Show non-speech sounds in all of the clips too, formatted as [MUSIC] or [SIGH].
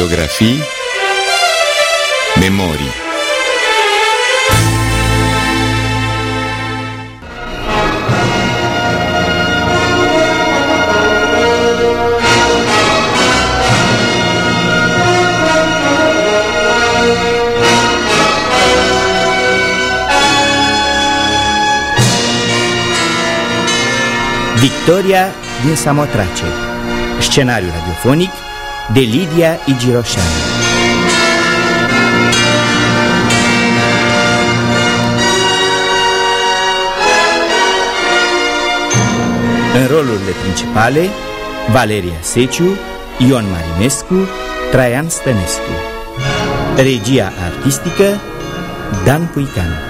Biografii Memorii Victoria din Samotrace Scenariu radiofonic de Lidia Igiroșanu În rolurile principale Valeria Seciu, Ion Marinescu, Traian Stănescu. Regia artistică Dan Puican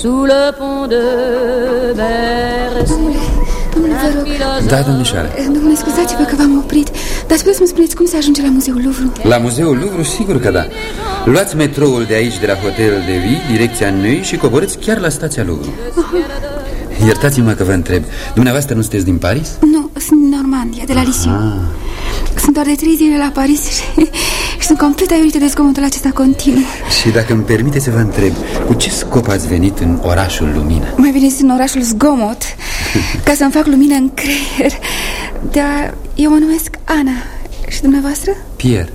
Sous le pont de Bercy. Domnule, vă rog, Da, domnișoare domnule, scuzați-vă că v-am oprit Dar puteți să-mi spuneți cum se ajunge la Muzeul Louvre? La Muzeul Louvre, sigur că da. Luați metroul de aici, de la Hotel de Ville, direcția Noi și coborâți chiar la stația Louvre. Iertați-mă că vă întreb. Dumneavoastră nu sunteți din Paris? Nu, sunt din Normandia, de la Lisiu Sunt doar de trei zile la Paris și, și sunt complet aiurită de zgomotul acesta continuu Și dacă îmi permite să vă întreb Cu ce scop ați venit în orașul Lumină? Mai bine sunt în orașul zgomot [LAUGHS] Ca să-mi fac lumină în creier Dar eu mă numesc Ana Și dumneavoastră? Pierre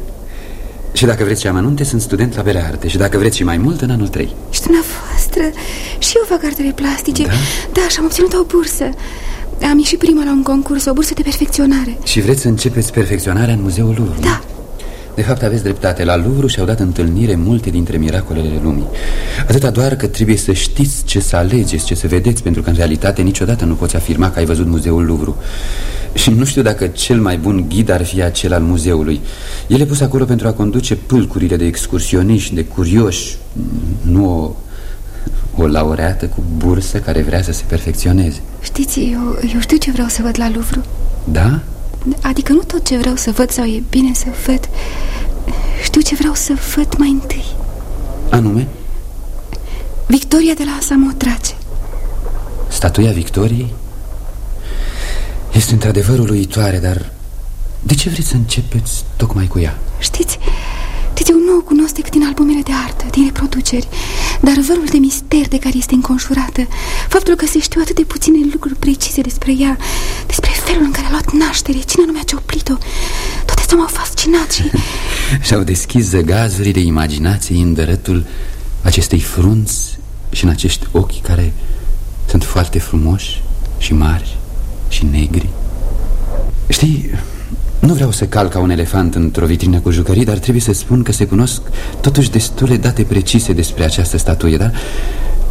Și dacă vreți și amănunte, sunt student la Bele Arte Și dacă vreți și mai mult, în anul 3 Și dumneavoastră? Și eu fac artele plastice Da? da și am obținut o bursă Am ieșit prima la un concurs, o bursă de perfecționare Și vreți să începeți perfecționarea în Muzeul Louvre? Da. De fapt, aveți dreptate. La Louvre și-au dat întâlnire multe dintre miracolele lumii. Atâta doar că trebuie să știți ce să alegeți, ce să vedeți, pentru că în realitate niciodată nu poți afirma că ai văzut Muzeul Louvre. Și nu știu dacă cel mai bun ghid ar fi acel al muzeului. El e pus acolo pentru a conduce pâlcurile de excursioniști, de curioși, nu o, o laureată cu bursă care vrea să se perfecționeze. Știți, eu, eu știu ce vreau să văd la Louvre Da? Adică nu tot ce vreau să văd sau e bine să văd Știu ce vreau să văd mai întâi Anume? Victoria de la Samotrace Statuia Victoriei? Este într-adevăr uluitoare, dar de ce vreți să începeți tocmai cu ea? Știți, știți, eu nu o cunosc decât din albumele de artă, din reproduceri Dar vărul de mister de care este înconjurată Faptul că se știu atât de puține lucruri precise despre ea Despre felul în care a luat naștere, cine anume a cioplit-o Toate astea m-au fascinat și... [LAUGHS] Și-au deschis zăgazurile imaginației în dărătul acestei frunți și în acești ochi care sunt foarte frumoși și mari și negri. Știi, nu vreau să cal ca un elefant într-o vitrină cu jucării, dar trebuie să spun că se cunosc totuși destule date precise despre această statuie, dar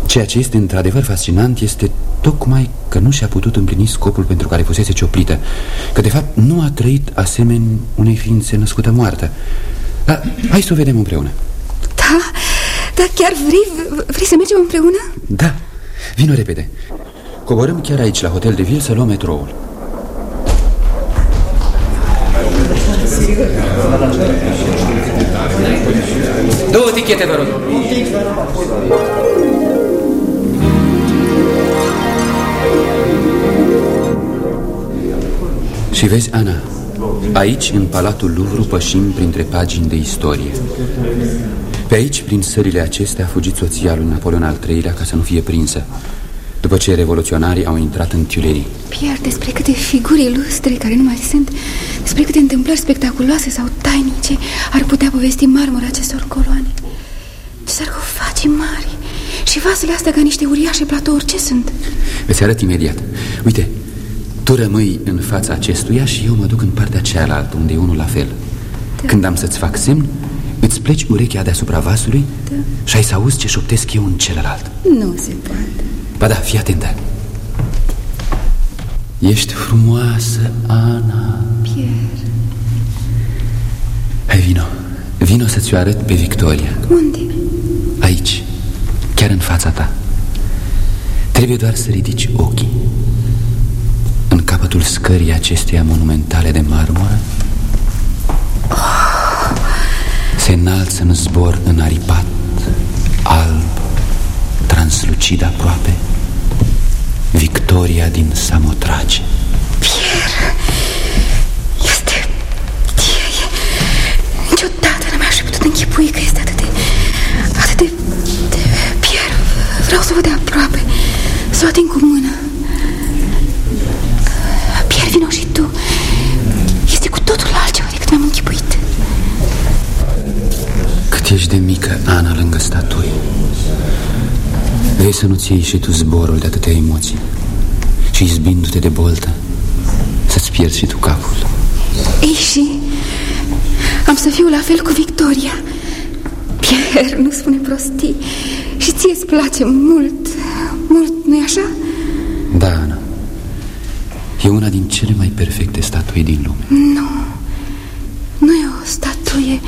ceea ce este într-adevăr fascinant este tocmai că nu și-a putut împlini scopul pentru care fusese cioplită, că de fapt nu a trăit asemeni unei ființe născută moartă. Dar hai să o vedem împreună. Da, dar chiar vrei, vrei să mergem împreună? Da, vină repede. Coborâm chiar aici, la Hotel de Ville, să luăm metroul. Două tichete, vă rog. Și vezi, Ana, aici, în Palatul Louvre, pășim printre pagini de istorie. Pe aici, prin sările acestea, a fugit soția lui Napoleon al III-lea ca să nu fie prinsă. După ce revoluționarii au intrat în Tuilerii. Pierre, despre câte figuri ilustre care nu mai sunt Despre câte întâmplări spectaculoase sau tainice Ar putea povesti marmura acestor coloane Sarcofagi mari Și Și vasele astea ca niște uriașe platouri, ce sunt? Îți arăt imediat. Uite, tu rămâi în fața acestuia și eu mă duc în partea cealaltă, unde e unul la fel. Da. Când am să-ți fac semn, îți pleci urechea deasupra vasului da. și ai să auzi ce șoptesc eu în celălalt. Nu se poate. Ba da, fii atentă. Ești frumoasă, Ana. Pierre. Hai, vino. Vino să-ți o arăt pe Victoria. Unde? Aici, chiar în fața ta. Trebuie doar să ridici ochii. În capătul scării acesteia monumentale de marmură se înalță în zbor înaripat, alb, translucid aproape, Victoria din Samotrace. Pierre, este... E, niciodată nu mi-aș fi putut închipui că este atât de... atât de... de... Pierre, vreau să văd de aproape, să o ating cu mână. Ești de mică, Ana, lângă statuie. Vrei să nu-ți iei și tu zborul de atâtea emoții Și izbindu-te de boltă Să-ți pierzi și tu capul. Ei și am să fiu la fel cu Victoria. Pierre nu spune prostii. Și ție îți place mult, mult, nu-i așa? Da, Ana. E una din cele mai perfecte statui din lume. Nu, nu e o statuie.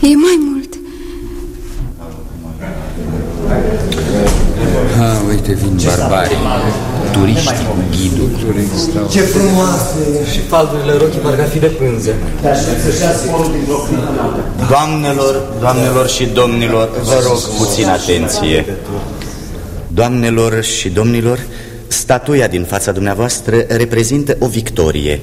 E mai mult Ha, uite, vin barbarii Turiștii cu ghidul Ce frumoase! Și faldurile rochii parcă ar fi de pânză. Doamnelor, doamnelor și domnilor, vă rog puțin atenție. Doamnelor și domnilor, statuia din fața dumneavoastră reprezintă o victorie.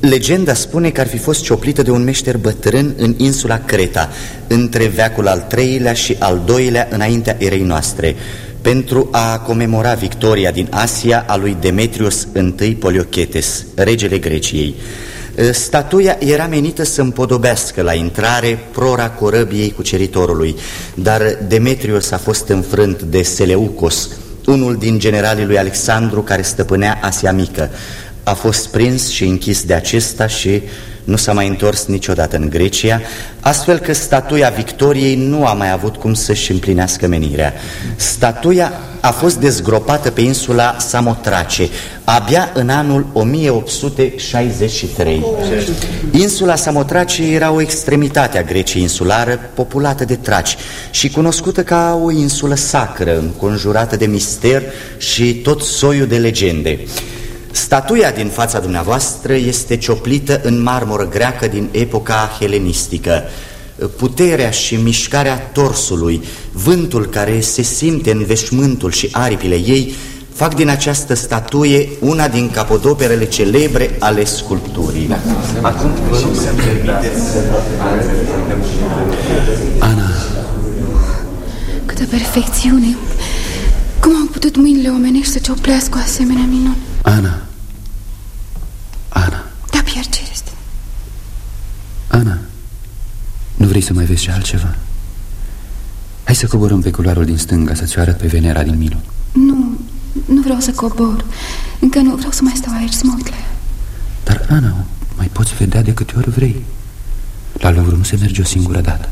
Legenda spune că ar fi fost cioplită de un meșter bătrân în insula Creta, între veacul al treilea și al doilea înaintea erei noastre, pentru a comemora victoria din Asia a lui Demetrius I Poliochetes, regele Greciei. Statuia era menită să împodobească la intrare prora corăbiei cuceritorului, dar Demetrius a fost înfrânt de Seleucos, unul din generalii lui Alexandru care stăpânea Asia Mică. A fost prins și închis de acesta și nu s-a mai întors niciodată în Grecia, astfel că statuia Victoriei nu a mai avut cum să-și împlinească menirea. Statuia a fost dezgropată pe insula Samotrace, abia în anul 1863. Insula Samotrace era o extremitate a Greciei insulară, populată de traci și cunoscută ca o insulă sacră, înconjurată de mister și tot soiul de legende. Statuia din fața dumneavoastră este cioplită în marmură greacă din epoca helenistică. Puterea și mișcarea torsului, vântul care se simte în veșmântul și aripile ei, fac din această statuie una din capodoperele celebre ale sculpturii. Acum vă rog să permiteți Ana, Câtă perfecțiune Cum au putut mâinile omenești să cioplească o asemenea minune? Ana. Ana. Da, Pierre, ce este? Ana. Nu vrei să mai vezi și altceva? Hai să coborăm pe culoarul din stânga Să-ți arăt pe Venera din Milo Nu, nu vreau să cobor. Încă nu vreau să mai stau aici, să mă uit la ea. Dar, Ana, mai poți vedea de câte ori vrei. La Louvre nu se merge o singură dată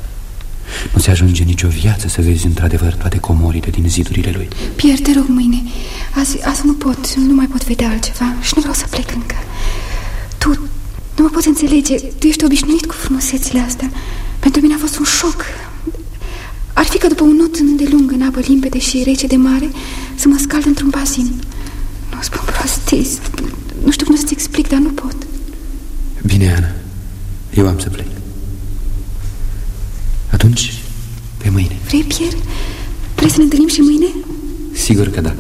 Nu se ajunge nicio viață să vezi într-adevăr toate comorile din zidurile lui. Pierre, te rog mâine. Azi, azi nu pot, nu mai pot vedea altceva Și nu vreau să plec încă. Tu nu mă poți înțelege. Tu ești obișnuit cu frumusețile astea. Pentru mine a fost un șoc. Ar fi ca după un not îndelung în apă limpede și rece de mare Să mă scald într-un bazin Nu spun prostii Nu știu cum să-ți explic, dar nu pot. Bine, Ana, eu am să plec Atunci, pe mâine. Vrei, Pierre? Vrei să ne întâlnim și mâine? Sigur că da.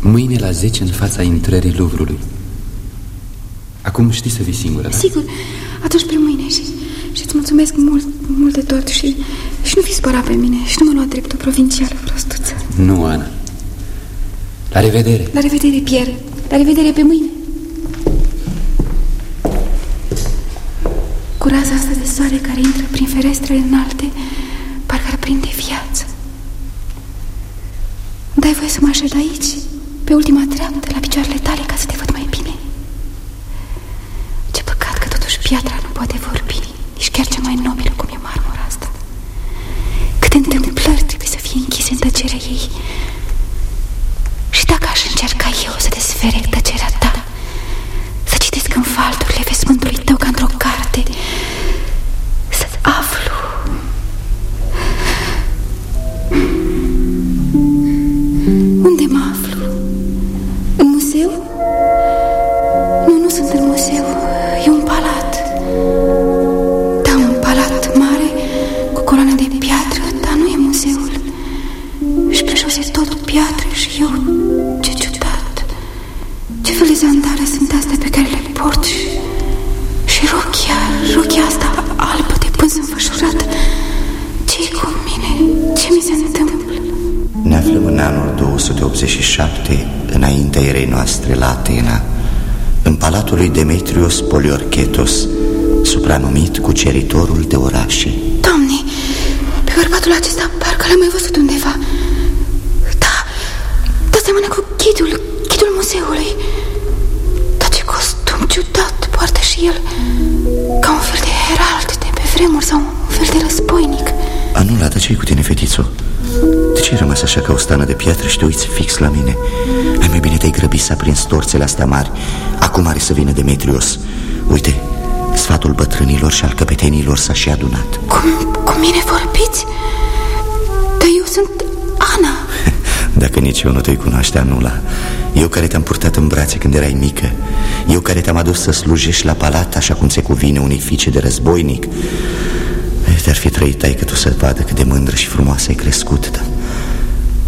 Mâine la 10 în fața intrării Luvrului Acum știi să vii singură, da? Sigur, atunci pe mâine și, și îți mulțumesc mult, mult de tot și, și nu fi spărat pe mine și nu mă lua drept o provincială prostuță. Nu, Ana. La revedere. La revedere, Pierre La revedere pe mâine Cu raza asta de soare care intră prin ferestrele înalte Parcă ar prinde viață nevoie să mă așez aici, pe ultima treaptă, la picioarele tale, ca să te văd mai bine. Ce păcat că totuși piatra nu poate vorbi, nici chiar cea mai nobilă cum e marmura asta. Câte întâmplări trebuie să fie închise în tăcerea ei. Și dacă aș încerca eu să desfere tăcerea Nu, nu sunt în muzeu E un palat. Da, un palat mare Cu coloane de piatră Dar nu e muzeul. Și pe jos e tot piatră și eu Ce ciudat. Ce fel de zandale sunt astea pe care le port Și, și rochia Rochia asta albă de pânz înfășurată. Ce e cu mine? Ce mi se întâmplă? Ne aflăm în anul 287, înaintea erei noastre la Atena, în palatul lui Demetrios Poliorchetos, supranumit cuceritorul de orașe. Doamne, pe bărbatul acesta parcă l-am mai văzut undeva Da, da seamănă cu ghidul, ghidul muzeului Dar ce costum ciudat poartă și el Ca un fel de herald de pe vremuri sau un fel de războinic Anula, dar ce cu tine, fetițo? De ce ai rămas așa ca o stană de piatră și te uiți fix la mine? Ai mai bine te-ai grăbit să aprinzi torțele astea mari Acum are să vină Demetrios. Uite, sfatul bătrânilor și al căpetenilor s-a și adunat. Cum, cu mine vorbiți? Dar eu sunt Ana. [LAUGHS] Dacă nici eu nu te-ai cunoaște, Anula. Eu care te-am purtat în brațe când erai mică. Eu care te-am adus să slujești la palat Așa cum se cuvine unei fiice de războinic. Te-ar fi trăit ai că tu să vadă cât de mândră și frumoasă ai crescut dar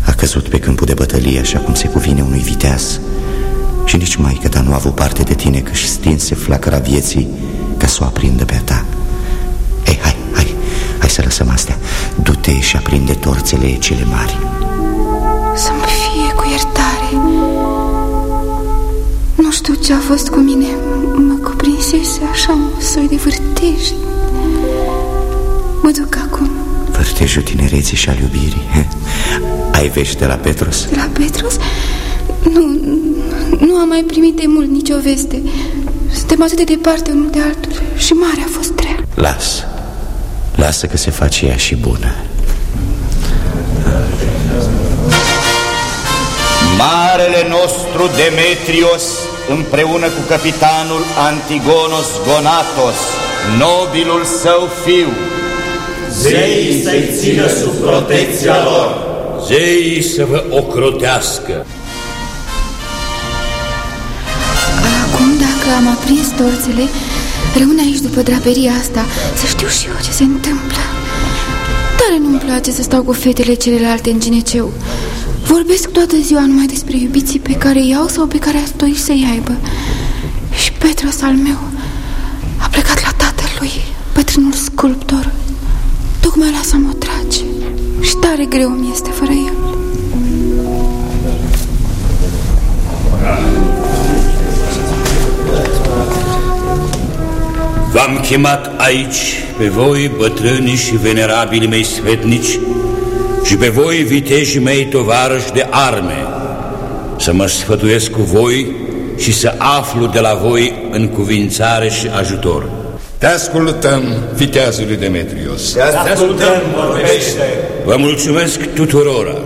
A căzut pe câmpul de bătălie Așa cum se cuvine unui viteaz. Și nici mai că nu a avut parte de tine Că și stinse flacăra vieții Ca să o aprindă pe a ta. Ei, hai, hai, hai să lăsăm astea. Du-te și aprinde torțele cele mari. Să-mi fie cu iertare. Nu știu ce a fost cu mine. Mă cuprinsese așa un soi de vârtej. Mă duc acum. Vârtejul tinereții și al iubirii Ai vești de la Petros? De la Petros? Nu, nu am mai primit de mult nicio veste. Suntem atât de departe unul de altul Și mare a fost rea Lasă Lasă că se face ea și bună. Marele nostru Demetrios împreună cu capitanul Antigonos Gonatos, nobilul său fiu, Zeii să-i țină sub protecția lor. Zeii să vă ocrotească. Dacă am aprins torțele Rămân aici după draperia asta. Să știu și eu ce se întâmplă. Tare nu-mi place să stau cu fetele celelalte în gineceu. Vorbesc toată ziua numai despre iubiții pe care iau sau pe care aș dori să-i aibă. Și Petros al meu a plecat la tatălui, bătrânul sculptor. Tocmai la să mă trage. Și tare greu mi este fără el V-am chemat aici pe voi, bătrânii și venerabili mei sfetnici, și pe voi, vitejii mei tovarăși de arme, să mă sfătuiesc cu voi și să aflu de la voi în cuvințare și ajutor. Te ascultăm, viteazului Demetrios. Te ascultăm, vorbește! Vă mulțumesc tuturora.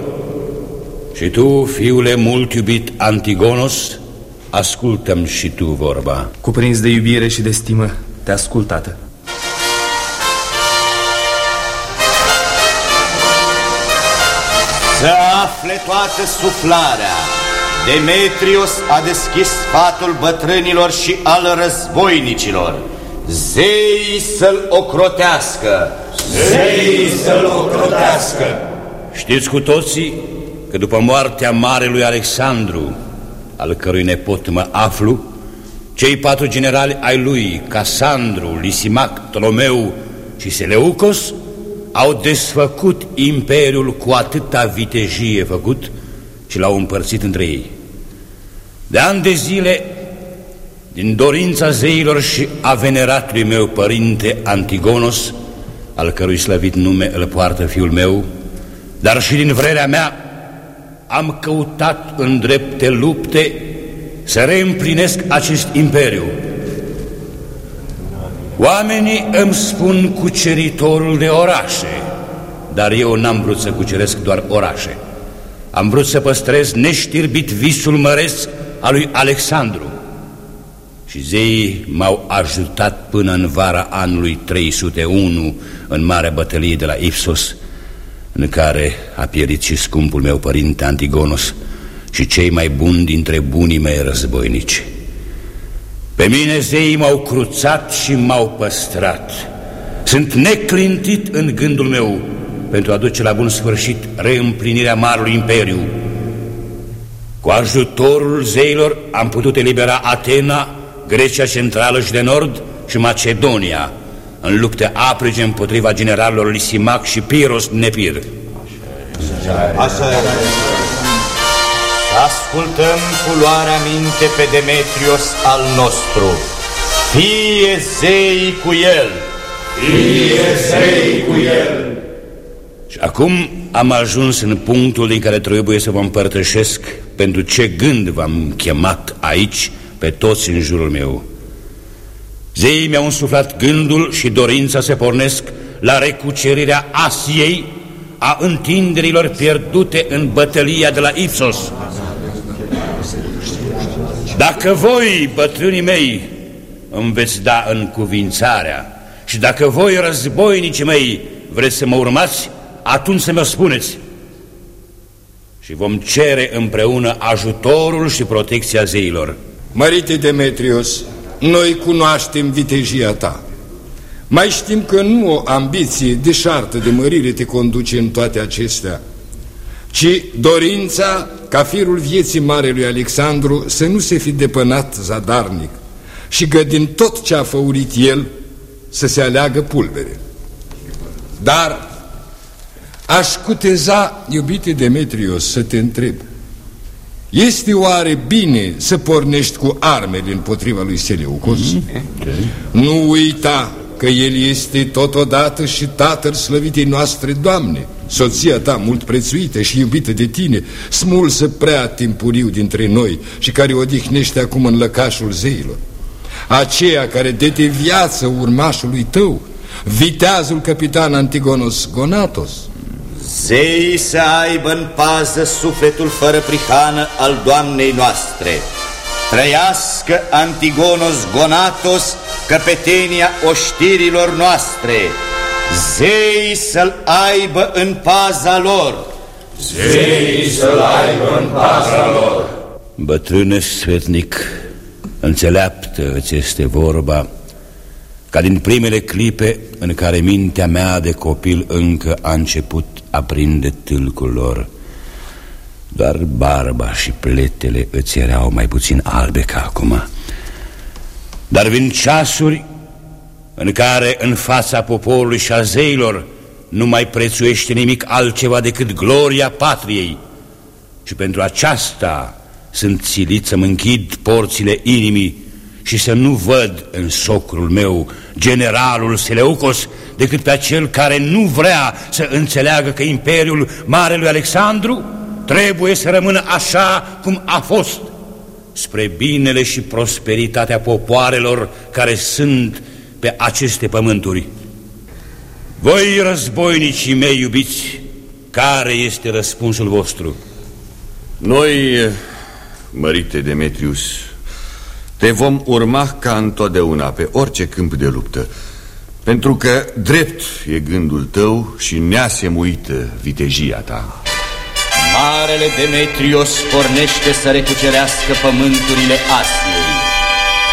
Și tu, fiule mult iubit Antigonos, ascultăm și tu vorba. Cuprins de iubire și de stimă, te ascult, tată. să afle toată suflarea. Demetrios a deschis sfatul bătrânilor și al războinicilor. Zeii să-l ocrotească. Zeii să-l ocrotească. Știți cu toții că după moartea marelui Alexandru, al cărui nepot mă aflu, cei patru generali ai lui, Casandru, Lisimac, Ptolomeu și Seleucos, au desfăcut imperiul cu atâta vitejie făcut și l-au împărțit între ei. De ani de zile, din dorința zeilor și a veneratului meu părinte Antigonos, al cărui slăvit nume îl poartă fiul meu, dar și din vrerea mea, am căutat în drepte lupte să reîmplinesc acest imperiu. Oamenii îmi spun cuceritorul de orașe, dar eu n-am vrut să cuceresc doar orașe. Am vrut să păstrez neștirbit visul măresc al lui Alexandru. Și zeii m-au ajutat până în vara anului 301 în marea bătălie de la Ipsos, în care a pierit și scumpul meu părinte Antigonos și cei mai buni dintre bunii mei războinici. Pe mine zeii m-au cruțat și m-au păstrat. Sunt neclintit în gândul meu pentru a duce la bun sfârșit reîmplinirea Marului Imperiu. Cu ajutorul zeilor am putut elibera Atena, Grecia Centrală și de Nord și Macedonia, în lupte aprige împotriva generalilor Lisimac și Piros Nepir. Așa e. Ascultăm cu luarea minte pe Demetrios al nostru. Fie zei cu el! Fie zei cu el! Și acum am ajuns în punctul din care trebuie să vă împărtășesc pentru ce gând v-am chemat aici pe toți în jurul meu. Zeii mi-au însuflat gândul și dorința să pornesc la recucerirea Asiei a întinderilor pierdute în bătălia de la Ipsos. Dacă voi, bătrânii mei, îmi veți da în cuvințarea și dacă voi, războinicii mei, vreți să mă urmați, atunci să mi-o spuneți. Și vom cere împreună ajutorul și protecția zeilor. Mărite Demetrios, noi cunoaștem vitejia ta. Mai știm că nu o ambiție deșartă de mărire te conduce în toate acestea, ci dorința ca firul vieții marelui Alexandru să nu se fi depănat zadarnic și că din tot ce a făurit el să se aleagă pulbere. Dar aș cuteza, iubite Demetrios, să te întreb, este oare bine să pornești cu armele împotriva lui Seleucos? Mm -hmm. Nu uita că el este totodată și tatăl slăvitei noastre, Doamne, soția ta mult prețuită și iubită de tine, smulsă prea timpuriu dintre noi și care odihnește acum în lăcașul zeilor. Aceea care dete viață urmașului tău, viteazul capitan Antigonos Gonatos, Zeii să aibă în pază sufletul fără prihană al Doamnei noastre. Trăiască Antigonos Gonatos, căpetenia oștirilor noastre. Zeii să-l aibă în paza lor. Zeii să-l aibă în paza lor. Bătrâne sfetnic, înțeleaptă ți este vorba, ca din primele clipe în care mintea mea de copil încă a început aprinde tâlcul lor. Doar barba și pletele îți erau mai puțin albe ca acum. Dar vin ceasuri în care în fața poporului și a zeilor nu mai prețuiește nimic altceva decât gloria patriei. Și pentru aceasta sunt silit să-mi închid porțile inimii și să nu văd în socrul meu generalul Seleucos decât pe acel care nu vrea să înțeleagă că Imperiul Marelui Alexandru trebuie să rămână așa cum a fost, spre binele și prosperitatea popoarelor care sunt pe aceste pământuri. Voi, războinicii mei iubiți, care este răspunsul vostru? Noi, mărite Demetrius, te vom urma ca întotdeauna pe orice câmp de luptă Pentru că drept e gândul tău și neasemuită vitejia ta Marele Demetrios pornește să recucerească pământurile Asiei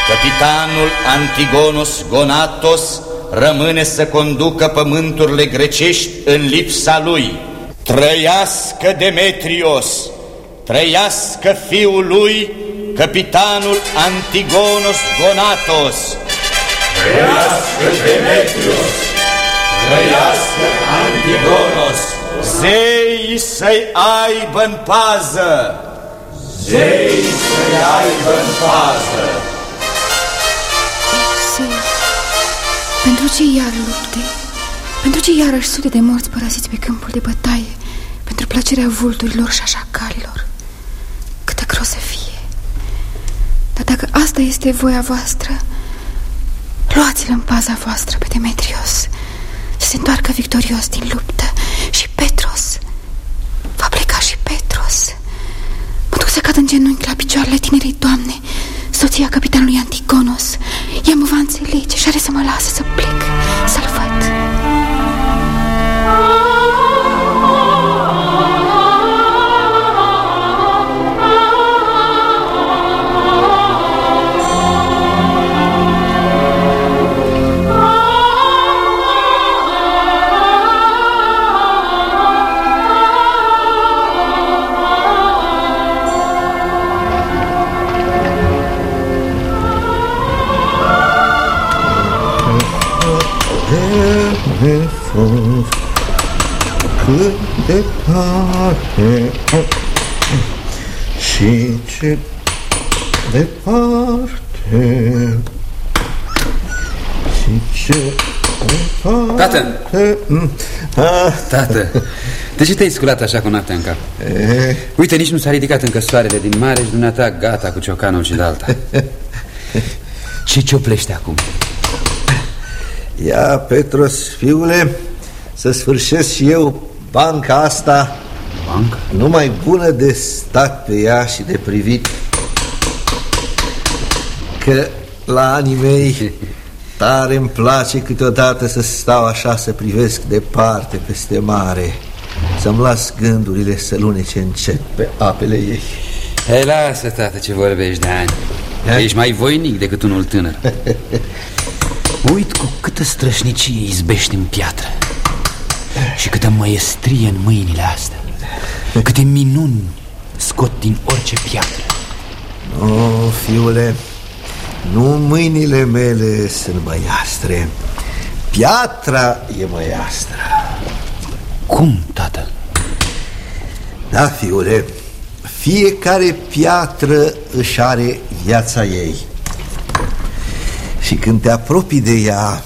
Capitanul Antigonos Gonatos rămâne să conducă pământurile grecești în lipsa lui Trăiască Demetrios, trăiască fiul lui capitanul Antigonos Gonatos. Trăiască Demetrios! Trăiască Antigonos! Zei Zei să-i aibă în pază! Zei să-i aibă în pază! Zei, pentru ce iar lupte? Pentru ce iarăși sute de morți părăsiți pe câmpul de bătaie? Pentru plăcerea vulturilor și a șacalilor? Câtă greu să fie! Dar dacă asta este voia voastră, luați-l în paza voastră pe Demetrios, să se întoarcă victorios din luptă și pe să cad în genunchi la picioarele tinerei doamne. Soția capitanului Antigonos. Ea mă va înțelege și are să mă lase să plec Să-l văd departe Și ce departe. Și ce departe. Tată! Tată, de ce te-ai sculat așa cu noaptea în cap? E... Uite, nici nu s-a ridicat încă soarele din mare și dumneata gata cu ciocanul și de alta. [LAUGHS] Ce cioplește acum? Ia, Petros, fiule, să sfârșesc și eu banca asta Banca? Numai bună de stat pe ea și de privit. Că la anii mei tare îmi place câteodată să stau așa să privesc departe peste mare Să-mi las gândurile să lunece încet pe apele ei. Hei, lasă, tată, ce vorbești de ani He? Ești mai voinic decât unul tânăr. [LAUGHS] Uit cu câtă strășnicie izbești în piatră Și câtă măiestrie în mâinile astea. Câte minuni scot din orice piatră. Nu, oh, fiule Nu mâinile mele sunt măiastre. Piatra e măiastră. Cum, tată? Da, fiule Fiecare piatră își are viața ei. Și când te apropii de ea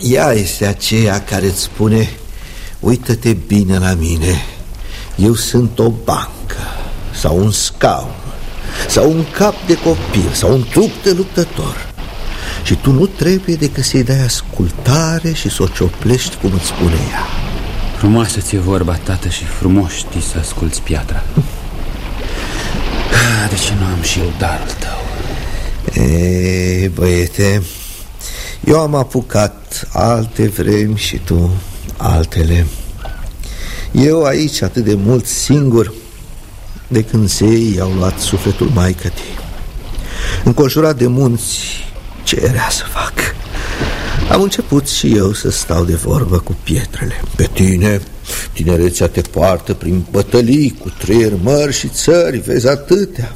Ea este aceea care îți spune Uită-te bine la mine. Eu sunt o bancă Sau un scaun Sau un cap de copil Sau un trup de luptător. Și tu nu trebuie decât să-i dai ascultare Și să o cioplești cum îți spune ea. Frumoasă ți-e vorba, tată, și frumos știi să asculți piatra. De ce nu am și eu darul tău? E, băiete, eu am apucat alte vremi și tu altele. Eu aici atât de mult singur De când zei au luat sufletul maicătii Înconjurat de munți, ce era să fac? Am început și eu să stau de vorbă cu pietrele. Pe tine, tinerețea te poartă prin bătălii Cu trei mări și țări, vezi atâtea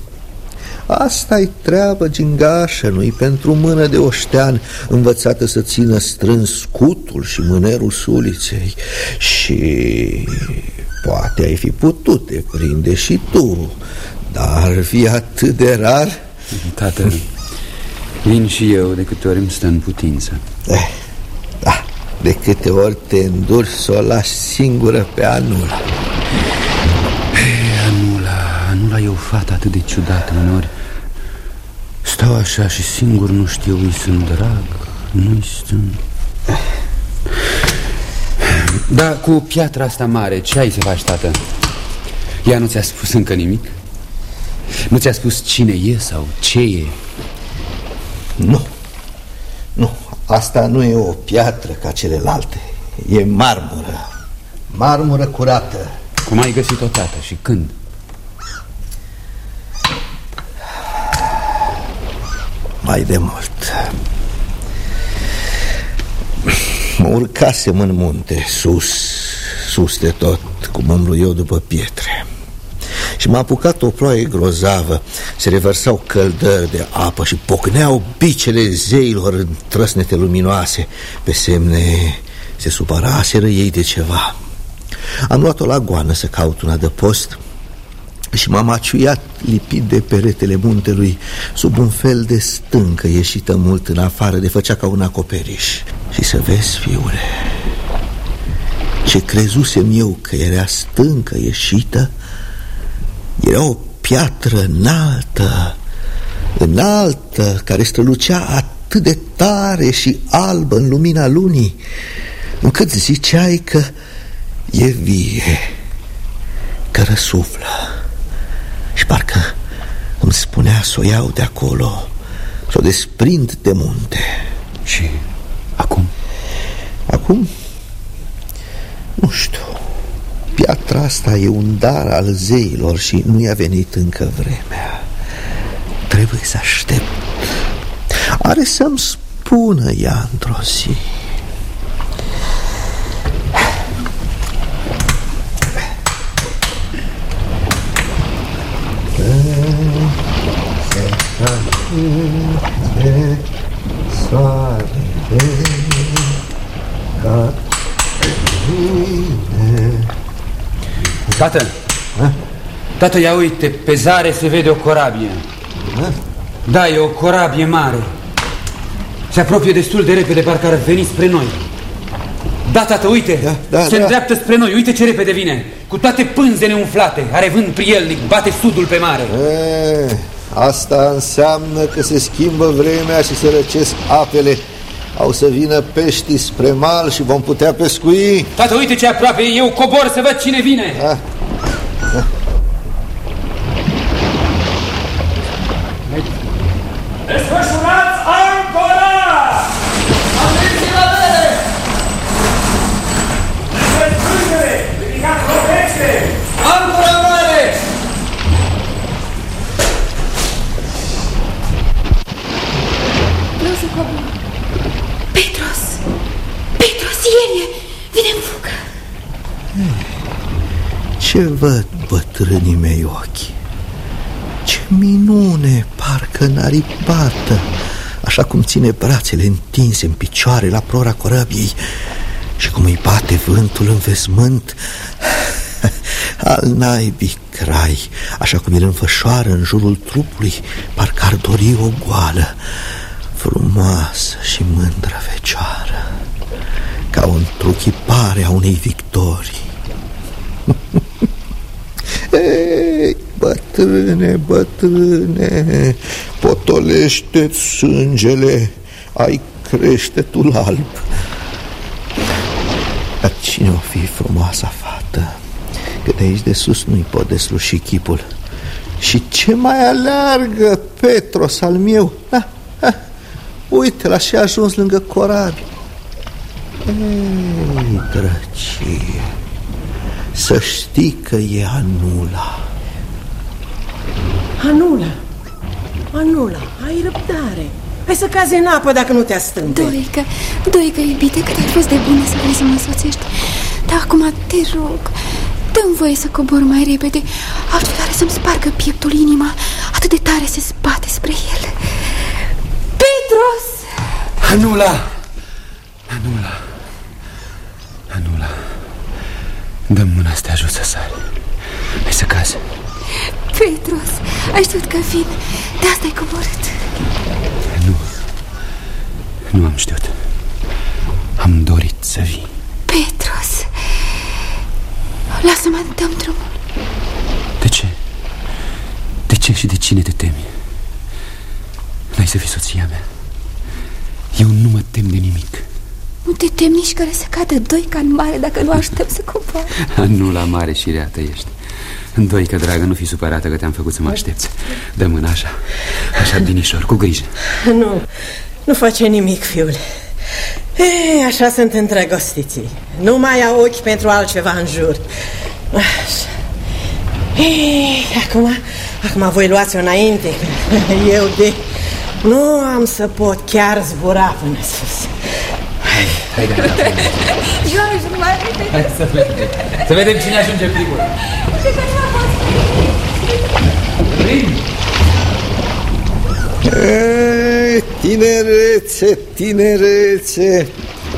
Asta-i treabă gingașă, nu-i pentru mână de oștean Învățată să țină strâns scutul și mânerul suliței. Și poate ai fi putut te prinde și tu Dar ar fi atât de rar. Tată, vin și eu de câte ori îmi stă în putință. Eh, Da, de câte ori te înduri să o lași singură pe Anula. Anula, Anula e o fată atât de ciudată uneori Stau așa și singur nu știu îi sunt drag, nu-i sunt Da, cu piatra asta mare, ce ai să faci, tată? Ea nu ți-a spus încă nimic? Nu ți-a spus cine e sau ce e? Nu, nu, asta nu e o piatră ca celelalte E marmură, marmură curată Cum ai găsit-o, tată, și când? Mai de mult. Mă urcasem în munte, sus, sus de tot, cum umblu eu după pietre. Și m-a apucat o ploaie grozavă. Se revărsau căldări de apă Și pocneau bicele zeilor în trăsnete luminoase. Pe semne se supăraseră ei de ceva. Am luat-o la goană să caut una de post și m-am aciuiat lipit de peretele muntelui Sub un fel de stâncă ieșită mult în afară De făcea ca un acoperiș Și să vezi, fiule Ce crezusem eu că era stâncă ieșită Era o piatră înaltă înaltă, care strălucea atât de tare și albă în lumina lunii, încât ziceai că e vie, că răsuflă. Și parcă îmi spunea să o iau de acolo, să o desprind de munte. Și acum? Acum? Nu știu. Piatra asta e un dar al zeilor și nu i-a venit încă vremea. Trebuie să aștept. Are să-mi spună ea într-o zi. Tată, tată, ia uite, pe zare se vede o corabie. Da, e o corabie mare. Se apropie destul de repede, parcă ar veni spre noi. Da, tată, uite, da, da, se da. îndreaptă spre noi, uite ce repede vine. Cu toate pânzele umflate, are vânt prielnic, bate sudul pe mare. E, asta înseamnă că se schimbă vremea și se răcesc apele. Au să vină peștii spre mal și vom putea pescui. Tată, uite ce aproape e, eu cobor să văd cine vine. Da. Desfășurați ancora! Atenție la vedere! Desfășurare! Ridicați ropește! Ancora mare! Vreau să cobor. Petros! Petros, el e! Vine în fugă! Ce văd, bătrânii mei ochi? Ce minune, parcă naripată, așa cum ține brațele întinse în picioare la prora corăbiei și cum îi bate vântul în vesmânt [LAUGHS] al naibii crai, așa cum îl înfășoară în jurul trupului, parcă ar dori o goală, frumoasă și mândră fecioară, ca o întruchipare a unei victorii. [LAUGHS] Ei, bătrâne, bătrâne, potolește-ți sângele, ai creștetul alb. Dar cine o fi frumoasa fată? Că de aici de sus nu-i pot desluși chipul. Și ce mai aleargă Petros al meu? Ha, ha, uite, l-a și ajuns lângă corabi. Ei, drăcie, să știi că e Anula. Anula, Anula, ai răbdare. Hai să cazi în apă dacă nu te astânte. Doică, Doică, iubite, cât ai fost de bună să vrei să mă însoțești Dar acum te rog, dă-mi voie să cobor mai repede Altfel are să-mi spargă pieptul inima Atât de tare se spate spre el Petros! Anula! Anula! Anula! Dă mâna să te ajut să sari. Hai să cazi. Petros, ai știut că vin De asta ai coborât Nu. Nu am știut. Am dorit să vii. Petros Lasă-mă, dăm drumul De ce? De ce și de cine te temi? N-ai să fii soția mea. Eu nu mă tem de nimic. Nu te temi nici care să cadă Doica în mare Dacă nu aștept să cobor [LAUGHS] Nu la mare și reată ești. Doică, dragă, nu fi supărată că te-am făcut să mă aștepți. Dă mâna așa, așa binișor, cu grijă. [LAUGHS] Nu, nu face nimic, fiule. Ei, așa sunt îndrăgostiții. Nu mai au ochi pentru altceva în jur. Așa. Ei, acum, acum voi luați înainte. [LAUGHS] Eu de... Nu am să pot chiar zbura până sus. Hai, hai, hai, hai. Eu ajung mai repede Hai să vedem. Să vedem cine ajunge primul. Prim. Ei, tinerețe, tinerețe,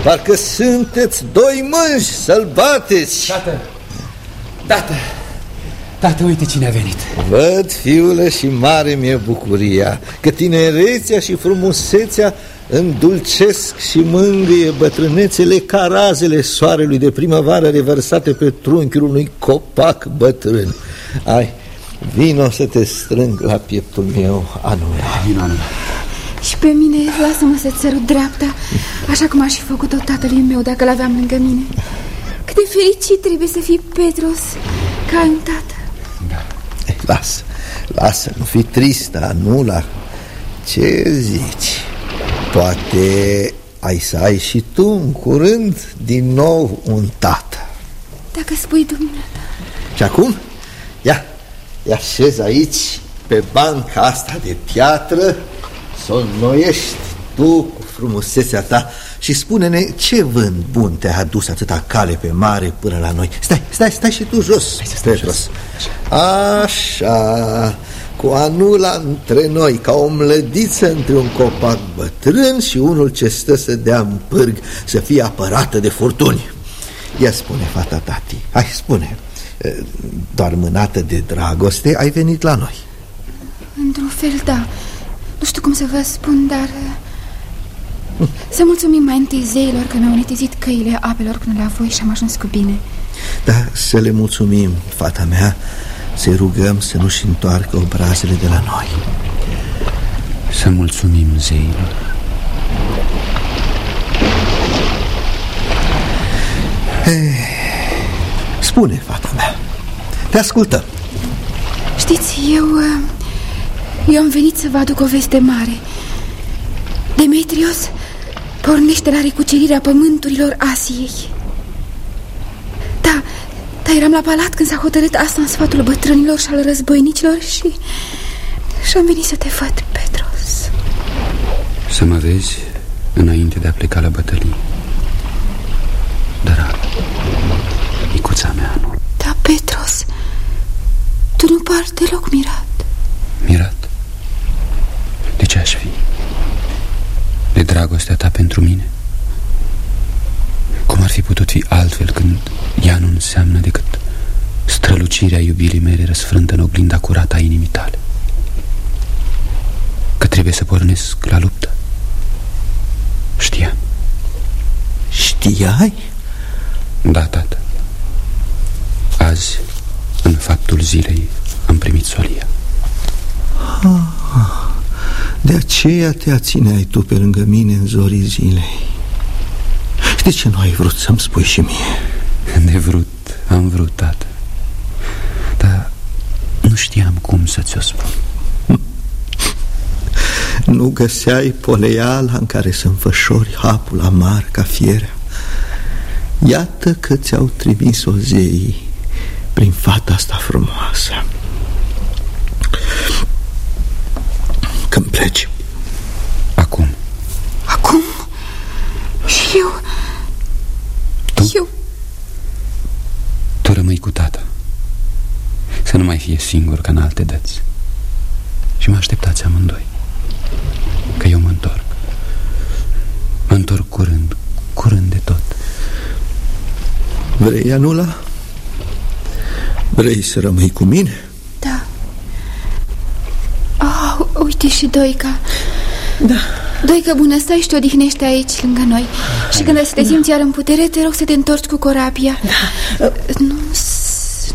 parcă sunteți doi mânși să-l bateți. Tată, tată, tată, uite cine a venit. Văd, fiule, și mare mi-e bucuria Că tinerețea și frumusețea îndulcesc și mângâie bătrânețele ca razele soarelui de primăvară revărsate pe trunchiul unui copac bătrân. Ai, Vino să te strâng la pieptul meu, Anula Vino, Anula Și pe mine lasă-mă să-ți sărut dreapta Așa cum aș fi făcut-o tatălui meu dacă l-aveam lângă mine Cât de fericit trebuie să fii Petros Ca ai un tată da. Lasă, lasă, nu fi tristă, Anula Ce zici? Poate ai să ai și tu în curând din nou un tată. Dacă spui dumneata Și acum, ia, ia așez aici pe banca asta de piatră Să o înnoiești tu cu frumusețea ta Și spune-ne ce vânt bun te-a adus atâta cale pe mare până la noi. Stai, stai, stai și tu jos, stai jos. Așa, cu anula între noi Ca o mlădiță între un copac bătrân Și unul ce stă să dea în pârg Să fie apărată de furtuni. Ia spune, fata tati, hai spune. Doar mânată de dragoste ai venit la noi. Într-un fel, da. Nu știu cum să vă spun, dar Să mulțumim mai întâi zeilor Că mi-au netezit căile apelor până la voi Și am ajuns cu bine. Da, să le mulțumim, fata mea Să-i rugăm să nu-și întoarcă obrazele de la noi. Să mulțumim zeilor. Hey, spune, fata mea. Te ascultăm. Știți, eu... Eu am venit să vă aduc o veste mare. Demetrios pornește la recucerirea pământurilor Asiei. Da, da, eram la palat când s-a hotărât asta în sfatul bătrânilor și al războinicilor și... Și am venit să te văd, Petros Să mă vezi înainte de a pleca la bătălie Dragă, micuța mea, nu? Da, Petros, tu nu pari deloc mirat Mirat? De ce aș fi? De dragostea ta pentru mine? Cum ar fi putut fi altfel când ea nu înseamnă decât strălucirea iubirii mele răsfrântă în oglinda curată a inimii tale? Că trebuie să pornesc la luptă? Știam Știai? Da, tată Azi, în faptul zilei, am primit solia ah, De aceea te ațineai tu pe lângă mine în zorii zilei Și de ce nu ai vrut să-mi spui și mie? De vrut, am vrut, tată Dar nu știam cum să ți-o spun [LAUGHS] Nu găseai poleiala în care să înfășori hapul amar ca fierea Iată că ți-au trimis-o zeii prin fata asta frumoasă Când pleci? Acum Acum? Și eu... Tu? Eu... Tu rămâi cu tata Să nu mai fie singur ca în alte dăți. Și mă așteptați amândoi Că eu mă întorc. Mă întorc curând, curând de tot. Vrei, Anula? Vrei să rămâi cu mine? Da. Oh, Uite și Doica. Da Doica bună, stai și te odihnește aici, lângă noi. Hai, Și când da. să te simți iar în putere, te rog să te întorci cu corabia. Da. Nu,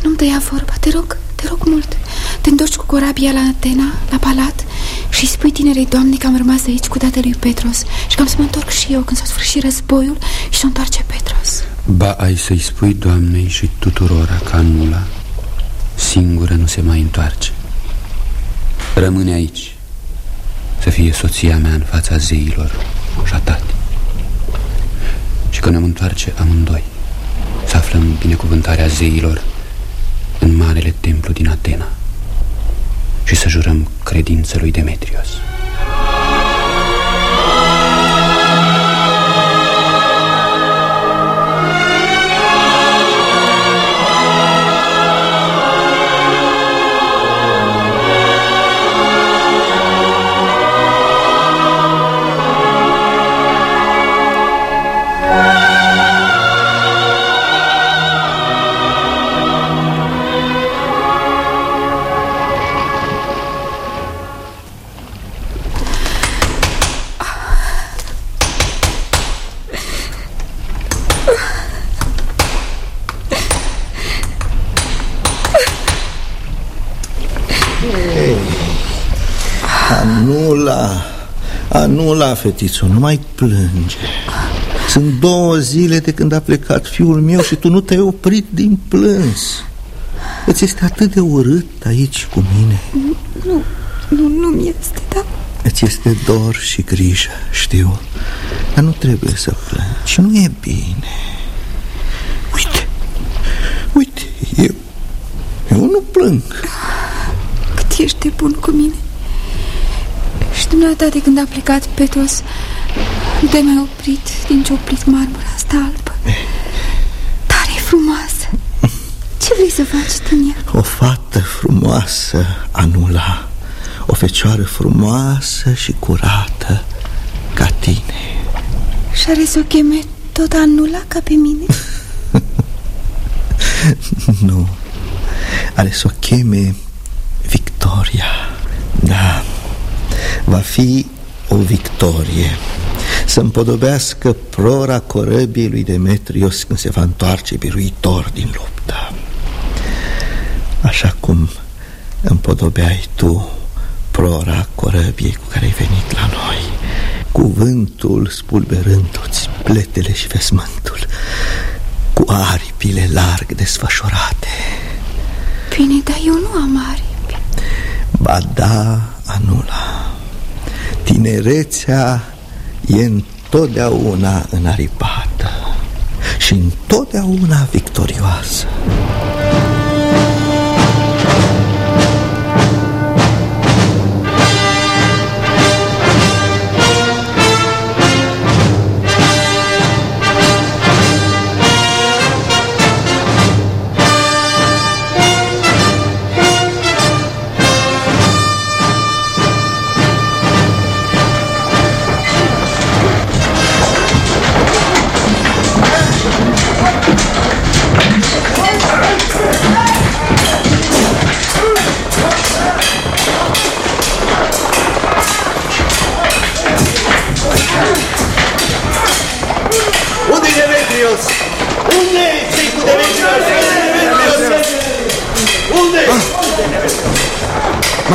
nu-mi tăia vorba, te rog, te rog mult. Te întorci cu corabia la Atena, la palat Și spui tinerei doamne că am rămas aici cu tatălui Petros Și că am să mă întorc și eu când s-a sfârșit războiul Și să întoarce Petros. Ba ai să-i spui doamnei și tuturora ca Nula Singură nu se mai întoarce. Rămâne aici Să fie soția mea în fața zeilor și a tati Și că ne-am întoarce amândoi Să aflăm binecuvântarea zeilor În marele templu din Atena Și să jurăm credință lui Demetrios anula, fetițo, nu mai plânge. Sunt două zile de când a plecat fiul meu și tu nu te-ai oprit din plâns. Îți este atât de urât aici cu mine. Nu, nu, nu, nu mi este, da? Îți este dor și grijă, știu. Dar nu trebuie să plângi, nu e bine. Uite, uite, eu, eu nu plâng. Cât ești de bun cu mine? Și dumneata de când a plecat Petos Nu te-ai mai oprit din ce oprit marmura asta albă. Tare frumoasă. Ce vrei să faci din ea? O fată frumoasă, Anula. O fecioară frumoasă și curată Ca tine. Și are să o cheme tot Anula ca pe mine? [LAUGHS] nu. Are să o cheme Victoria. Da Va fi o victorie. Să împodobească prora corăbiei lui Demetrios Când se va întoarce biruitor din luptă. Așa cum împodobeai tu prora corăbiei cu care ai venit la noi. Cuvântul spulberându-ți pletele și vesmântul Cu aripile larg desfășurate. Bine, dar eu nu am aripi. Ba da, Anula Tinerețea e întotdeauna înaripată Și întotdeauna victorioasă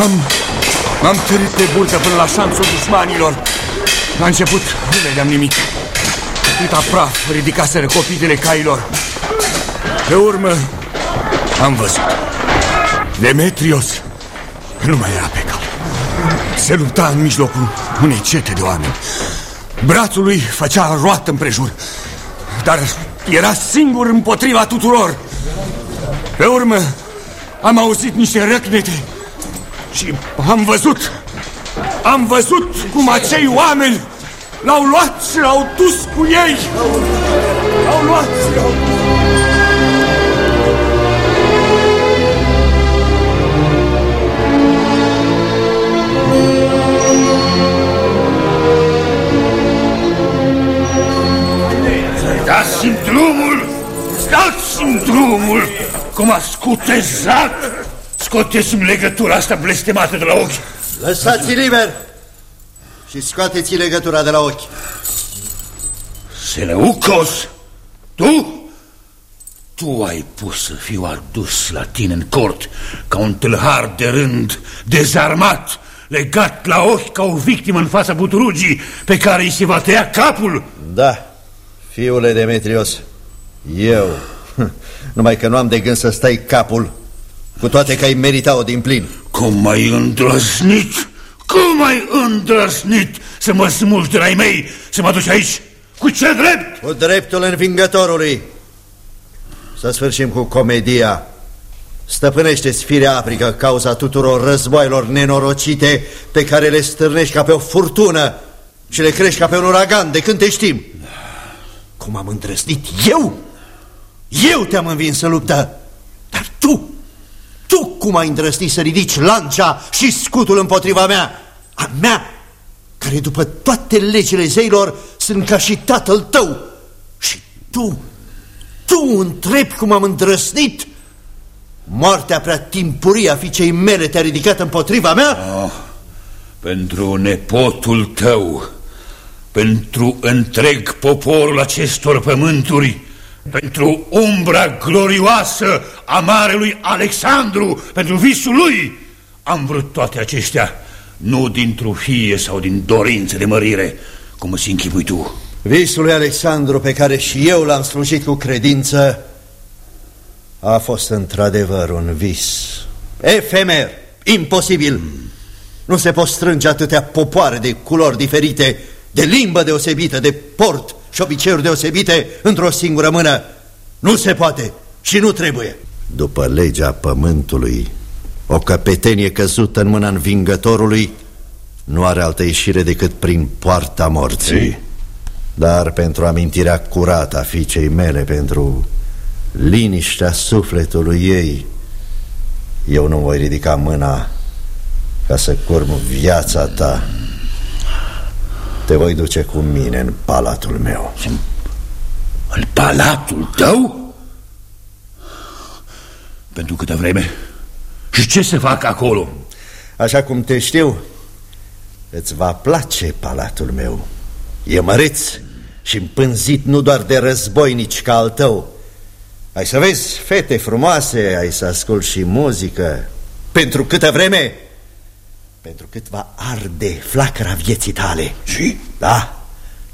M-am... M-am târât pe burtă până la șanțul dușmanilor. La început nu vedeam nimic. Câta praf ridicaseră copitele cailor. Pe urmă am văzut. Demetrios nu mai era pe cal. Se lupta în mijlocul unei cete de oameni. Brațul lui făcea roată împrejur, dar era singur împotriva tuturor. Pe urmă am auzit niște răcnete și am văzut, am văzut cum acei oameni l-au luat și l-au dus cu ei. L-au luat și l-au dus. Dați-mi drumul! Dați-mi drumul! Cum a scutezat! Scoteți-mi legătura asta blestemată de la ochi! Lăsați liber și scoateți legătura de la ochi. Seleucos, tu? Tu ai pus să fiu adus la tine în cort ca un tâlhar de rând, dezarmat, legat la ochi ca o victimă în fața buturugii pe care îi se va tăia capul. Da, fiule Demetrios, eu, [LAUGHS] numai că nu am de gând să stai capul, cu toate că ai merita-o din plin. Cum ai îndrăznit? Cum ai îndrăznit să mă smulgi de la mei, să mă duci aici? Cu ce drept? Cu dreptul învingătorului. Să sfârșim cu comedia. Stăpânește-ți firea aprică cauza tuturor războaielor nenorocite pe care le stârnești ca pe o furtună și le crești ca pe un uragan de când te știm. Cum am îndrăznit eu? Eu te-am învins în luptă, dar tu, tu cum ai îndrăznit să ridici lancea și scutul împotriva mea? A mea, care după toate legile zeilor sunt ca și tatăl tău. Și tu, tu întrebi cum am îndrăsnit? Moartea prea timpurie a fiicei mele te-a ridicat împotriva mea? Oh, pentru nepotul tău, pentru întreg poporul acestor pământuri, pentru umbra glorioasă a marelui Alexandru, pentru visul lui, am vrut toate acestea, Nu dintr-o fie sau din dorință de mărire, cum îți închipui tu. Visul lui Alexandru, pe care și eu l-am slujit cu credință, a fost într-adevăr un vis. Efemer, imposibil. Mm. Nu se pot strânge atâtea popoare de culori diferite, de limbă deosebită, de port și obiceiuri deosebite într-o singură mână. Nu se poate și nu trebuie. După legea pământului, o căpetenie căzută în mâna învingătorului nu are altă ieșire decât prin poarta morții. Ei. Dar pentru amintirea curată a fiicei mele, pentru liniștea sufletului ei, eu nu voi ridica mâna ca să curm viața ta. Te voi duce cu mine în palatul meu. În palatul tău? Pentru câtă vreme? Și ce se fac acolo? Așa cum te știu, îți va place palatul meu. E măreț și împânzit nu doar de războinici ca al tău. Ai să vezi fete frumoase, ai să ascult și muzică. Pentru câtă vreme? Pentru cât va arde flacăra vieții tale. Și? Da.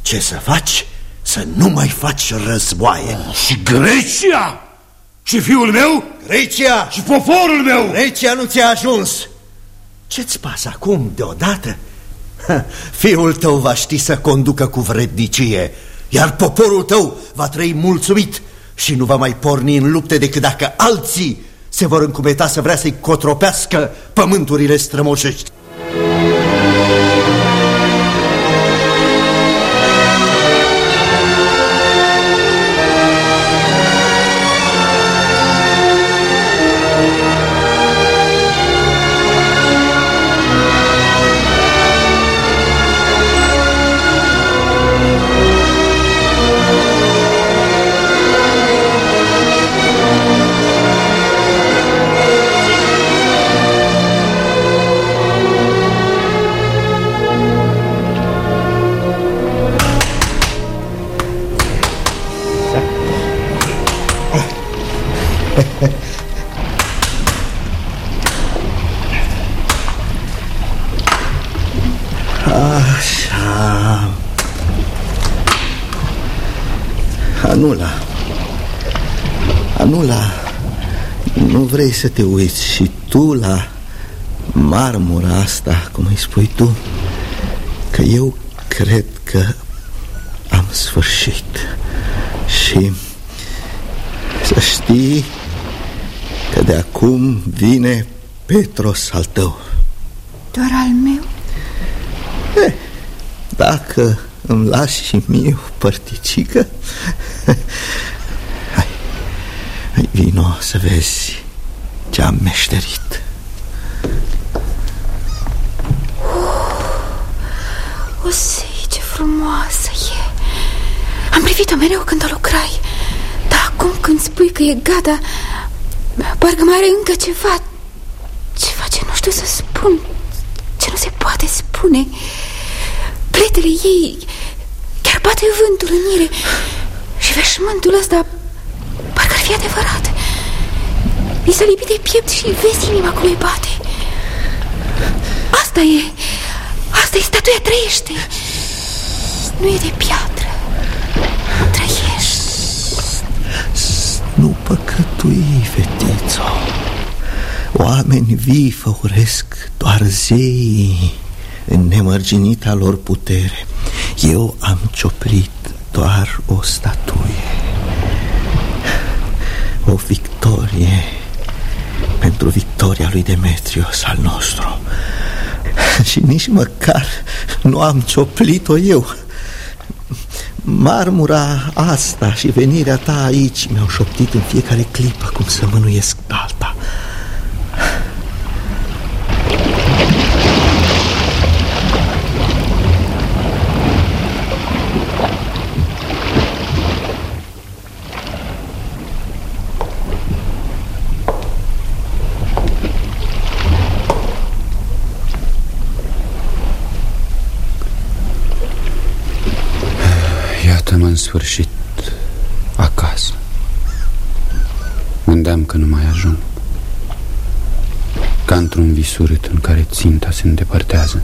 Ce să faci? Să nu mai faci războaie. Și Grecia? Și fiul meu? Grecia! Și poporul meu? Grecia nu ți-a ajuns. Ce-ți pasă acum deodată? Fiul tău va ști să conducă cu vrednicie, iar poporul tău va trăi mulțumit și nu va mai porni în lupte decât dacă alții se vor încumeta să vrea să-i cotropească pământurile strămoșești. Música vrei să te uiți și tu la marmura asta, cum îi spui tu, că eu cred că am sfârșit și să știi că de acum vine Petros al tău. Doar al meu? Eh, dacă îmi lași și mie o părticică [LAUGHS] Hai, hai vino să vezi ce-am meșterit. O sei, ce frumoasă e. Am privit-o mereu când o lucrai. Dar acum când spui că e gata Parcă mai are încă ceva. Ceva ce nu știu să spun Ce nu se poate spune Pletele ei Chiar bate vântul în ele Și veșmântul ăsta Parcă ar fi adevărat. Mi s-a lipit de piept și vezi inima cum îi bate. Asta e Asta e statuia trăiește. Nu e de piatră. Trăiește Nu păcătui, fetițo Oameni vii făuresc doar zei În nemărginita lor putere. Eu am cioplit doar o statuie O victorie pentru victoria lui Demetrios al nostru. Și nici măcar nu am cioplit-o eu. Marmura asta și venirea ta aici mi-au șoptit în fiecare clipă cum să mânuiesc alta în sfârșit acasă. Unde am că nu mai ajung. Ca într-un vis urât în care ținta se îndepărtează.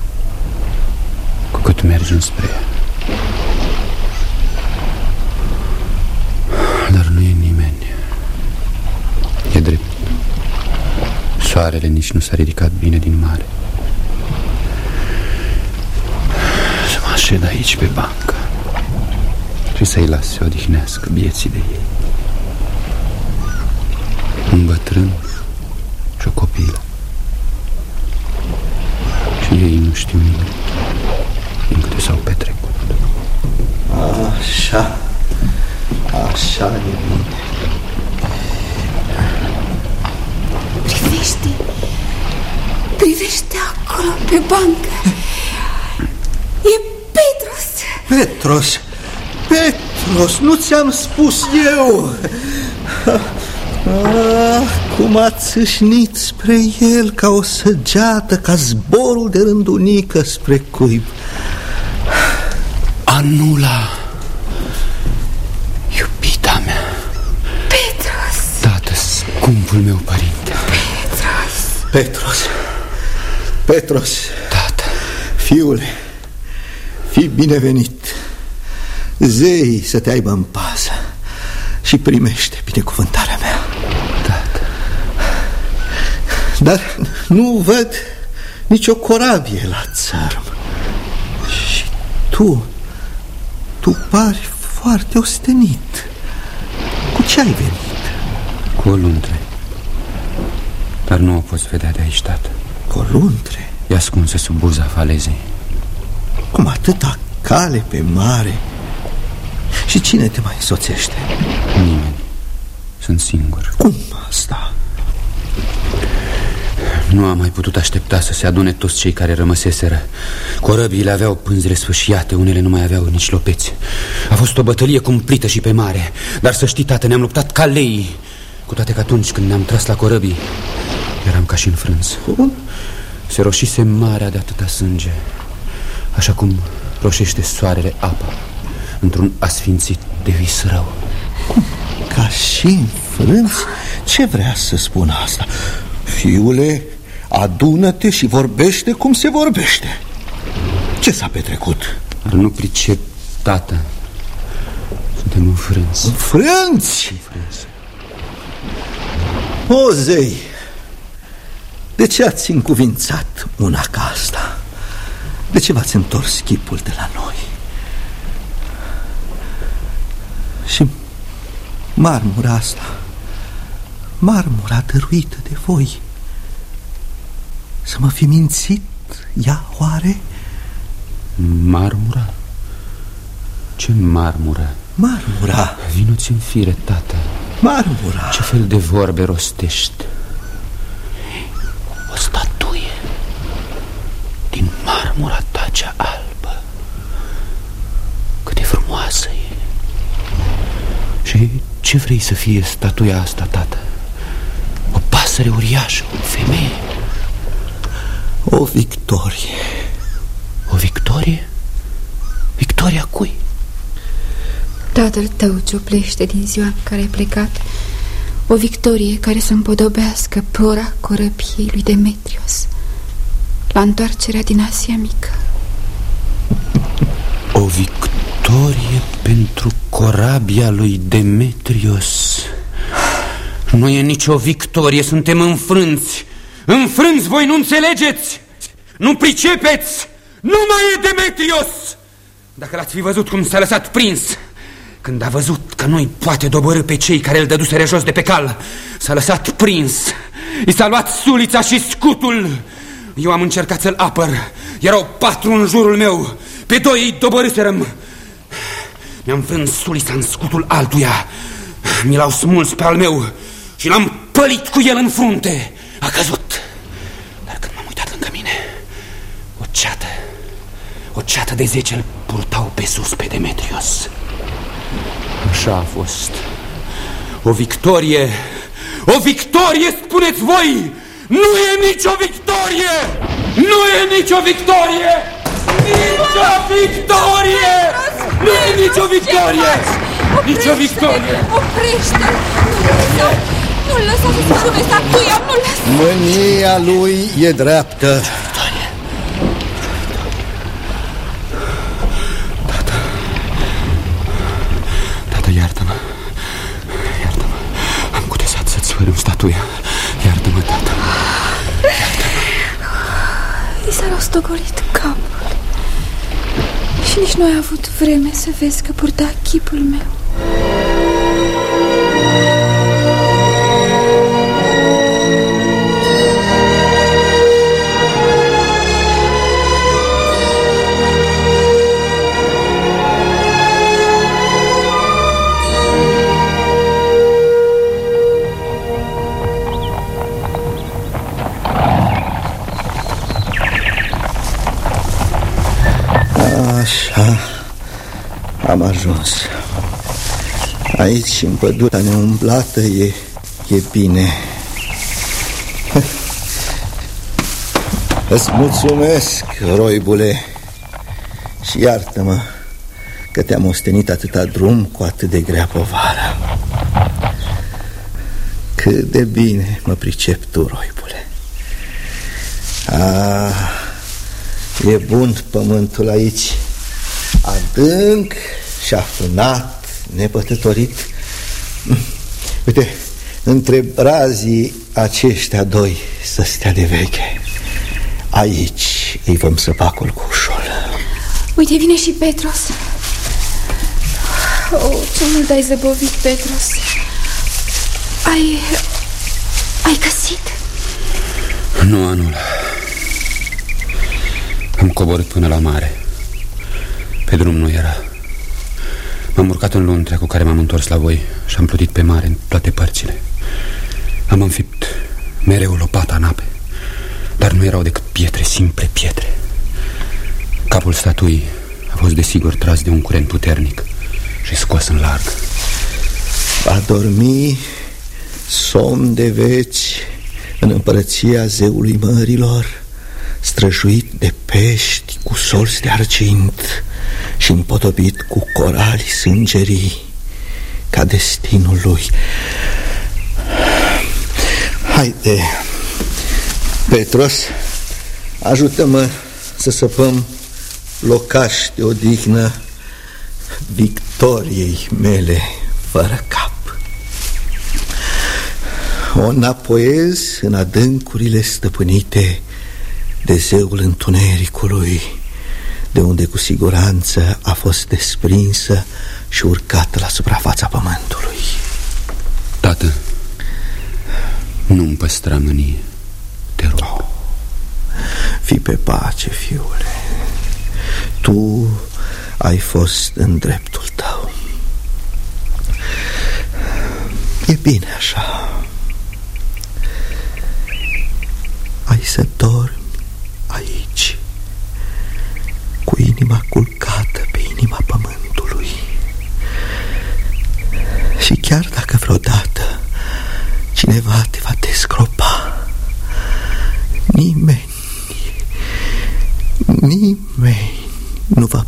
Cu cât mergi înspre ea. Dar nu e nimeni. E drept. Soarele nici nu s-a ridicat bine din mare. Să mă așed aici pe bancă Și să-i las să odihnească vieții de ei. Un bătrân și o copilă. Și ei nu știu nimic Din câte s-au petrecut. Așa. Așa e bine. Privește. Privește acolo pe bancă. E Petros. Petros Petros, nu ți-am spus eu. Ah, Cum a țâșnit spre el ca o săgeată Ca zborul de rândunică spre cuib. Anula Iubita mea. Petros! Tată, scumpul meu părinte. Petros! Petros Petros. Tată. Fiule Fii binevenit Zei să te aibă în pază Și primește binecuvântarea mea. Tată Dar nu văd nicio corabie la țărm. Și tu Tu pari foarte ostenit. Cu ce ai venit? Cu o luntre. Dar nu o poți vedea de aici, tată Cu o luntre? E ascunsă sub buza falezei. Cum atâta cale pe mare Și cine te mai însoțește? Nimeni. Sunt singur. Cum asta? Nu am mai putut aștepta să se adune toți cei care rămăseseră. Corăbiile aveau pânzele sfâșiate, unele nu mai aveau nici lopeți. A fost o bătălie cumplită și pe mare. Dar să știi, tată, ne-am luptat ca lei. Cu toate că atunci când ne-am tras la corăbii Eram ca și înfrâns Cum? Se roșise marea de atâta sânge Așa cum roșește soarele apa Într-un asfințit de vis rău Cum? Ca și înfrânți? Ce vrea să spun asta? Fiule, adună-te și vorbește cum se vorbește Ce s-a petrecut? Dar nu pricep, tată Suntem înfrânți Înfrânți? O, zei De ce ați încuvințat una ca asta? De ce v-ați întors chipul de la noi? Și marmura asta Marmura dăruită de voi Să mă fi mințit ea oare? Marmura? Ce marmură? Marmura Vino-ți în fire, tată Marmura Ce fel de vorbe rostești? O statuie Din marmura ta cea albă Cât de frumoasă e Și ce vrei să fie statuia asta, tată? O pasăre uriașă, o femeie O victorie O victorie? Victoria cui? Tatăl tău cioplește din ziua în care ai plecat O victorie care să împodobească pe ora corăbiei lui Demetrios La întoarcerea din Asia Mică O victorie pentru corabia lui Demetrios. Nu e nicio victorie, suntem înfrânți. Înfrânți, voi nu înțelegeți? Nu pricepeți? Nu mai e Demetrios! Dacă l-ați fi văzut cum s-a lăsat prins Când a văzut că nu-i poate dobărâ pe cei care îl dăduseră jos de pe cal S-a lăsat prins. I s-a luat sulița și scutul. Eu am încercat să-l apăr. Erau patru în jurul meu. Pe doi îi dobărâserăm Mi-am frâns sulița în scutul altuia. Mi l-au smuls pe al meu Și l-am pălit cu el în frunte. A căzut. Dar când m-am uitat lângă mine O ceată O ceată de zece îl purtau pe sus pe Demetrios. Așa a fost. O victorie O victorie, spuneți voi! Nu e nicio victorie! Nu e nicio victorie! Nicio victorie Nu e nicio victorie! Nicio victorie! Oprește! Nu Nu-l lăsa să se frume statuia, nu-l lăsa! Mânia lui e dreaptă. Tată, iartă-mă! Iartă-mă! Am cutesat să-ți sfărâm statuia. Iartă-mă, tată! I s-a rostogolit capul Și nici nu ai avut vreme să vezi că purta chipul meu Am ajuns. Aici, în pădurea neumblată, e, e bine. [LAUGHS] Îți mulțumesc, roibule. Și iartă-mă Că te-am ostenit atâta drum cu atât de grea povară. Cât de bine mă pricep tu, roibule. Ah, e bun pământul aici. Adânc și șafunat, nepătătorit. Uite, între brazii aceștia doi să stea de veche. Aici îi vom săpa culcușul Uite, vine și Petros. Oh, ce mult ai zăbovit, Petros. Ai... ai găsit? Nu, anul. Am coborât până la mare. Pe drum nu era M-am urcat în luntrea cu care m-am întors la voi Și am plutit pe mare în toate părțile. Am înfipt mereu lopata în ape Dar nu erau decât pietre, simple pietre. Capul statuii a fost desigur tras de un curent puternic Și scos în larg. Va dormi somn de veci în împărăția zeului mărilor Străjuit de pești cu solți de argint Și împodobit cu corali sângerii Ca destinul lui. Haide, Petros, ajută-mă să săpăm locaș de odihnă victoriei mele fără cap. O înapoiez în adâncurile stăpânite de zeul întunericului De unde cu siguranță a fost desprinsă și urcată la suprafața pământului. Tată, nu-mi păstra mânie, te rog. Fii pe pace, fiule. Tu ai fost în dreptul tău. E bine așa. Ai să dormi aici Cu inima culcată pe inima pământului. Și chiar dacă vreodată Cineva te va descropa Nimeni Nimeni nu va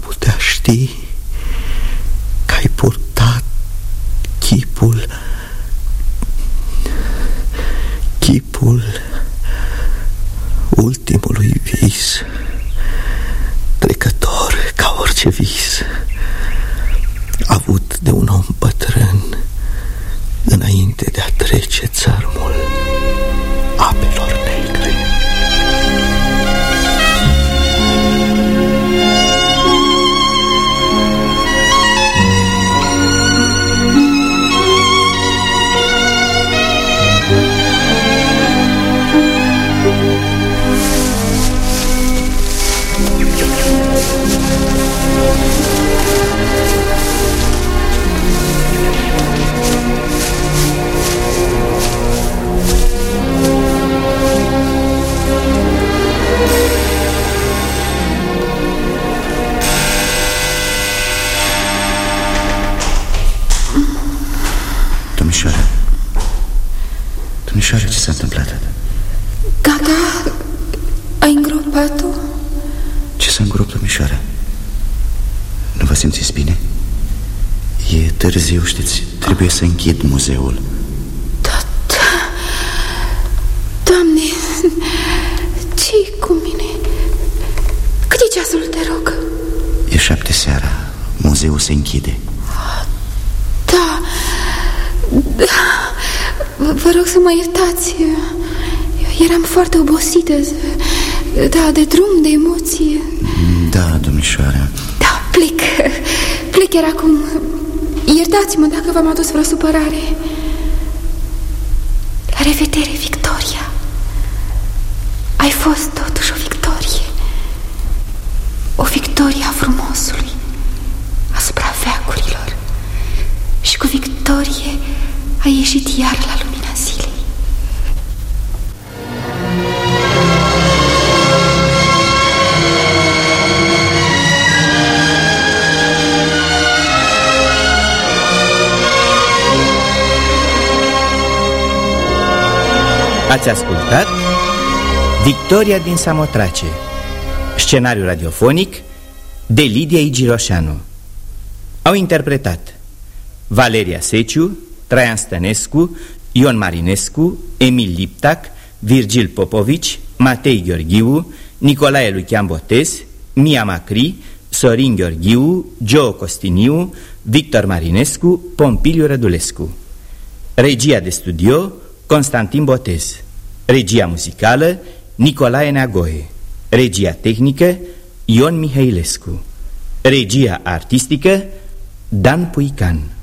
târziu, știți, trebuie să închid muzeul. Tata ce cu mine? Cât e ceasul, te rog? E șapte seara, muzeul se închide. Da, da. Vă rog să mă iertați. Eram foarte obosită Da, de drum, de emoție. Da, domnișoară. Da, plec. Plec chiar acum Iertați-mă dacă v-am adus vreo supărare. La revedere, Victoria. Ai fost totuși o victorie. O victorie a frumosului Asupra veacurilor. Și cu victorie a ieșit iar la lumina Ați ascultat Victoria din Samotrace Scenariu radiofonic de Lidia Igiroșanu Au interpretat Valeria Seciu, Traian Stănescu, Ion Marinescu, Emil Liptac, Virgil Popovici, Matei Gheorghiu, Nicolae Lucian Botes, Mia Macri, Sorin Gheorghiu, Geo Costiniu, Victor Marinescu, Pompiliu Rădulescu. Regia de studio Constantin Botez Regia muzicală Nicolae Neagoe Regia tehnică Ion Mihailescu. Regia artistică Dan Puican